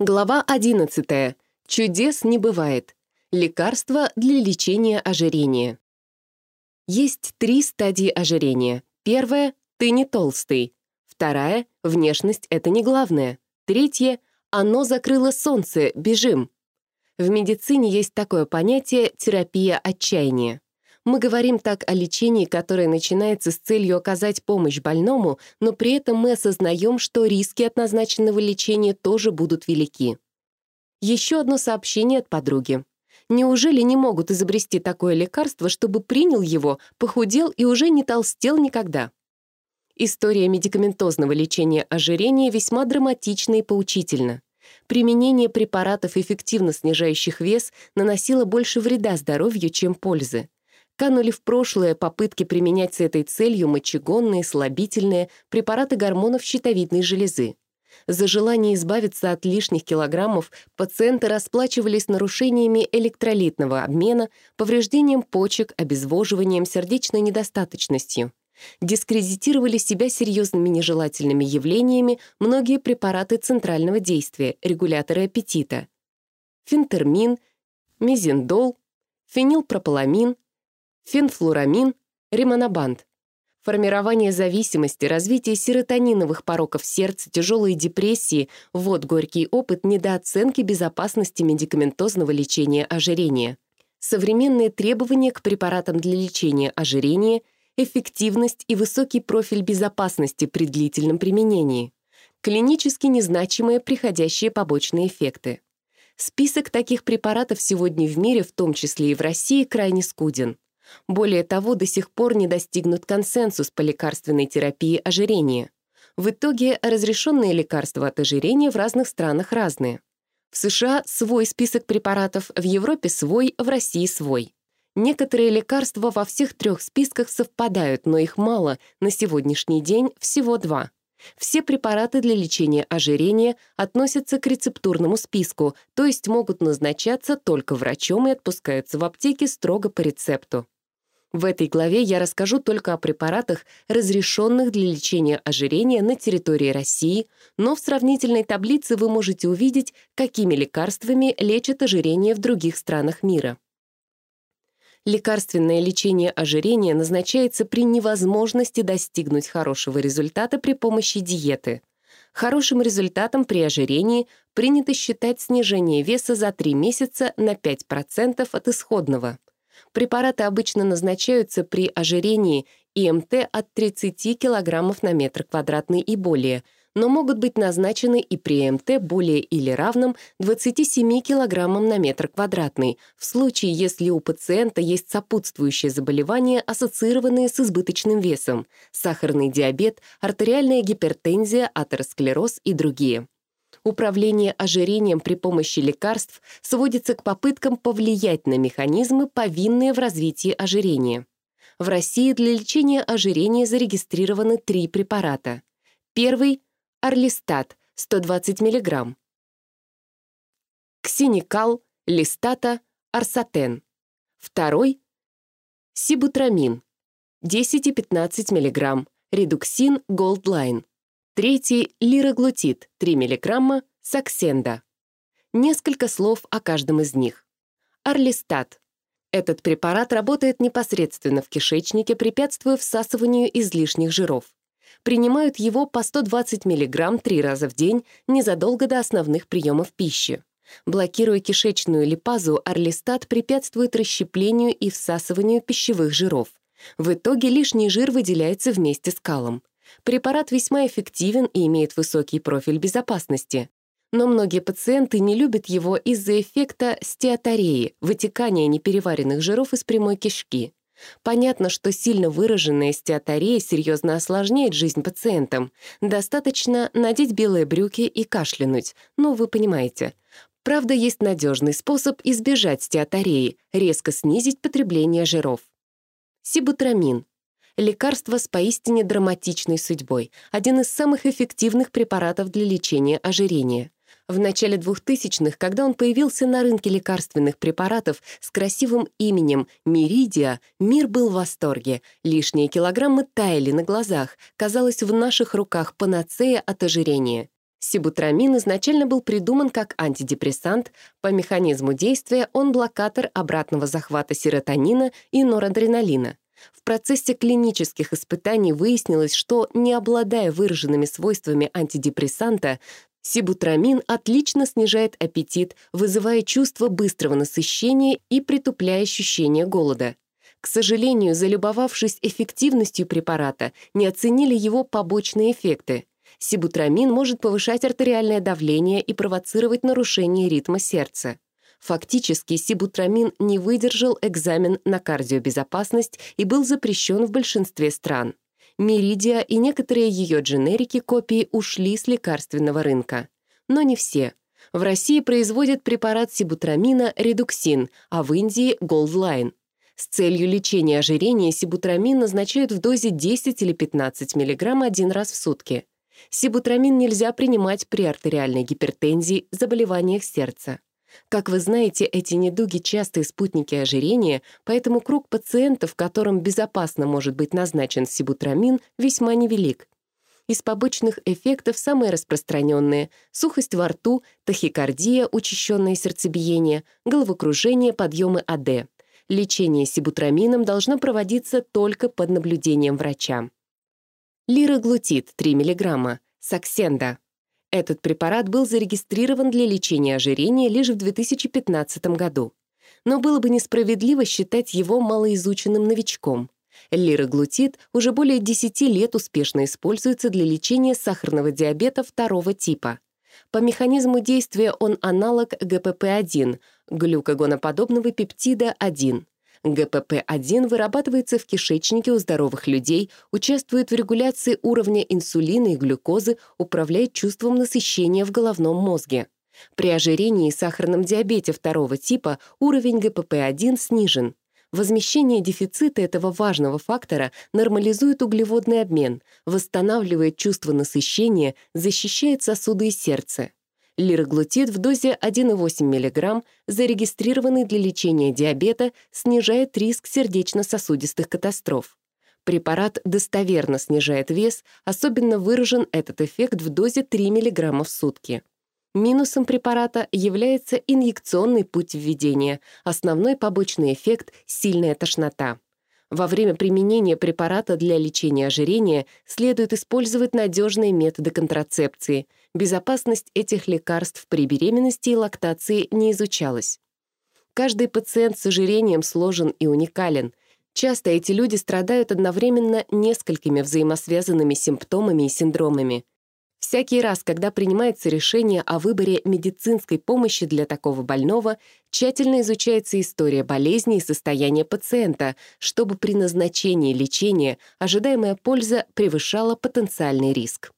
Глава 11. Чудес не бывает. Лекарства для лечения ожирения. Есть три стадии ожирения. Первая — ты не толстый. Вторая — внешность — это не главное. Третья — оно закрыло солнце, бежим. В медицине есть такое понятие терапия отчаяния. Мы говорим так о лечении, которое начинается с целью оказать помощь больному, но при этом мы осознаем, что риски от назначенного лечения тоже будут велики. Еще одно сообщение от подруги. Неужели не могут изобрести такое лекарство, чтобы принял его, похудел и уже не толстел никогда? История медикаментозного лечения ожирения весьма драматична и поучительна. Применение препаратов, эффективно снижающих вес, наносило больше вреда здоровью, чем пользы канули в прошлое попытки применять с этой целью мочегонные, слабительные, препараты гормонов щитовидной железы. За желание избавиться от лишних килограммов пациенты расплачивались нарушениями электролитного обмена, повреждением почек, обезвоживанием, сердечной недостаточностью. Дискредитировали себя серьезными нежелательными явлениями многие препараты центрального действия, регуляторы аппетита. Фентермин, мезендол, фенилпрополамин, фенфлурамин, римонабант. Формирование зависимости, развитие серотониновых пороков сердца, тяжелые депрессии — вот горький опыт недооценки безопасности медикаментозного лечения ожирения. Современные требования к препаратам для лечения ожирения, эффективность и высокий профиль безопасности при длительном применении, клинически незначимые приходящие побочные эффекты. Список таких препаратов сегодня в мире, в том числе и в России, крайне скуден. Более того, до сих пор не достигнут консенсус по лекарственной терапии ожирения. В итоге разрешенные лекарства от ожирения в разных странах разные. В США свой список препаратов, в Европе свой, в России свой. Некоторые лекарства во всех трех списках совпадают, но их мало, на сегодняшний день всего два. Все препараты для лечения ожирения относятся к рецептурному списку, то есть могут назначаться только врачом и отпускаются в аптеке строго по рецепту. В этой главе я расскажу только о препаратах, разрешенных для лечения ожирения на территории России, но в сравнительной таблице вы можете увидеть, какими лекарствами лечат ожирение в других странах мира. Лекарственное лечение ожирения назначается при невозможности достигнуть хорошего результата при помощи диеты. Хорошим результатом при ожирении принято считать снижение веса за 3 месяца на 5% от исходного – Препараты обычно назначаются при ожирении ИМТ от 30 кг на метр квадратный и более, но могут быть назначены и при МТ более или равном 27 кг на метр квадратный, в случае, если у пациента есть сопутствующие заболевания, ассоциированные с избыточным весом, сахарный диабет, артериальная гипертензия, атеросклероз и другие. Управление ожирением при помощи лекарств сводится к попыткам повлиять на механизмы, повинные в развитии ожирения. В России для лечения ожирения зарегистрированы три препарата. Первый — Орлистат, 120 мг. Ксеникал, Листата, Орсотен. Второй — Сибутрамин, 10 и 15 мг, Редуксин Голдлайн. Третий — лираглутид, 3 мг, Саксенда. Несколько слов о каждом из них. Орлистат. Этот препарат работает непосредственно в кишечнике, препятствуя всасыванию излишних жиров. Принимают его по 120 мг три раза в день, незадолго до основных приемов пищи. Блокируя кишечную липазу, орлистат препятствует расщеплению и всасыванию пищевых жиров. В итоге лишний жир выделяется вместе с калом. Препарат весьма эффективен и имеет высокий профиль безопасности. Но многие пациенты не любят его из-за эффекта стеатореи, вытекания непереваренных жиров из прямой кишки. Понятно, что сильно выраженная стеаторея серьезно осложняет жизнь пациентам. Достаточно надеть белые брюки и кашлянуть. Ну, вы понимаете. Правда, есть надежный способ избежать стеатореи — резко снизить потребление жиров. Сибутрамин лекарство с поистине драматичной судьбой, один из самых эффективных препаратов для лечения ожирения. В начале 2000-х, когда он появился на рынке лекарственных препаратов с красивым именем Миридия, мир был в восторге. Лишние килограммы таяли на глазах. Казалось, в наших руках панацея от ожирения. Сибутрамин изначально был придуман как антидепрессант, по механизму действия он блокатор обратного захвата серотонина и норадреналина. В процессе клинических испытаний выяснилось, что, не обладая выраженными свойствами антидепрессанта, сибутрамин отлично снижает аппетит, вызывая чувство быстрого насыщения и притупляя ощущение голода. К сожалению, залюбовавшись эффективностью препарата, не оценили его побочные эффекты — Сибутрамин может повышать артериальное давление и провоцировать нарушение ритма сердца. Фактически, сибутрамин не выдержал экзамен на кардиобезопасность и был запрещен в большинстве стран. Меридия и некоторые ее дженерики копии ушли с лекарственного рынка. Но не все. В России производят препарат сибутрамина редуксин, а в Индии — Goldline. С целью лечения ожирения сибутрамин назначают в дозе 10 или 15 мг один раз в сутки. Сибутрамин нельзя принимать при артериальной гипертензии, заболеваниях сердца. Как вы знаете, эти недуги — частые спутники ожирения, поэтому круг пациентов, которым безопасно может быть назначен сибутрамин, весьма невелик. Из побочных эффектов самые распространенные — сухость во рту, тахикардия, учащенное сердцебиение, головокружение, подъемы АД. Лечение сибутрамином должно проводиться только под наблюдением врача. Лироглутид 3 мг, Саксенда. Этот препарат был зарегистрирован для лечения ожирения лишь в 2015 году. Но было бы несправедливо считать его малоизученным новичком. Лироглутид уже более 10 лет успешно используется для лечения сахарного диабета второго типа. По механизму действия он аналог ГПП-1, глюкогоноподобного пептида 1. ГПП-1 вырабатывается в кишечнике у здоровых людей, участвует в регуляции уровня инсулина и глюкозы, управляет чувством насыщения в головном мозге. При ожирении и сахарном диабете второго типа уровень ГПП-1 снижен. Возмещение дефицита этого важного фактора нормализует углеводный обмен, восстанавливает чувство насыщения, защищает сосуды и сердце. Лироглутид в дозе 1,8 мг, зарегистрированный для лечения диабета, снижает риск сердечно-сосудистых катастроф. Препарат достоверно снижает вес, особенно выражен этот эффект в дозе 3 мг в сутки. Минусом препарата является инъекционный путь введения, основной побочный эффект — сильная тошнота. Во время применения препарата для лечения ожирения следует использовать надежные методы контрацепции — безопасность этих лекарств при беременности и лактации не изучалась. Каждый пациент с ожирением сложен и уникален. Часто эти люди страдают одновременно несколькими взаимосвязанными симптомами и синдромами. Всякий раз, когда принимается решение о выборе медицинской помощи для такого больного, тщательно изучается история болезни и состояние пациента, чтобы при назначении лечения ожидаемая польза превышала потенциальный риск.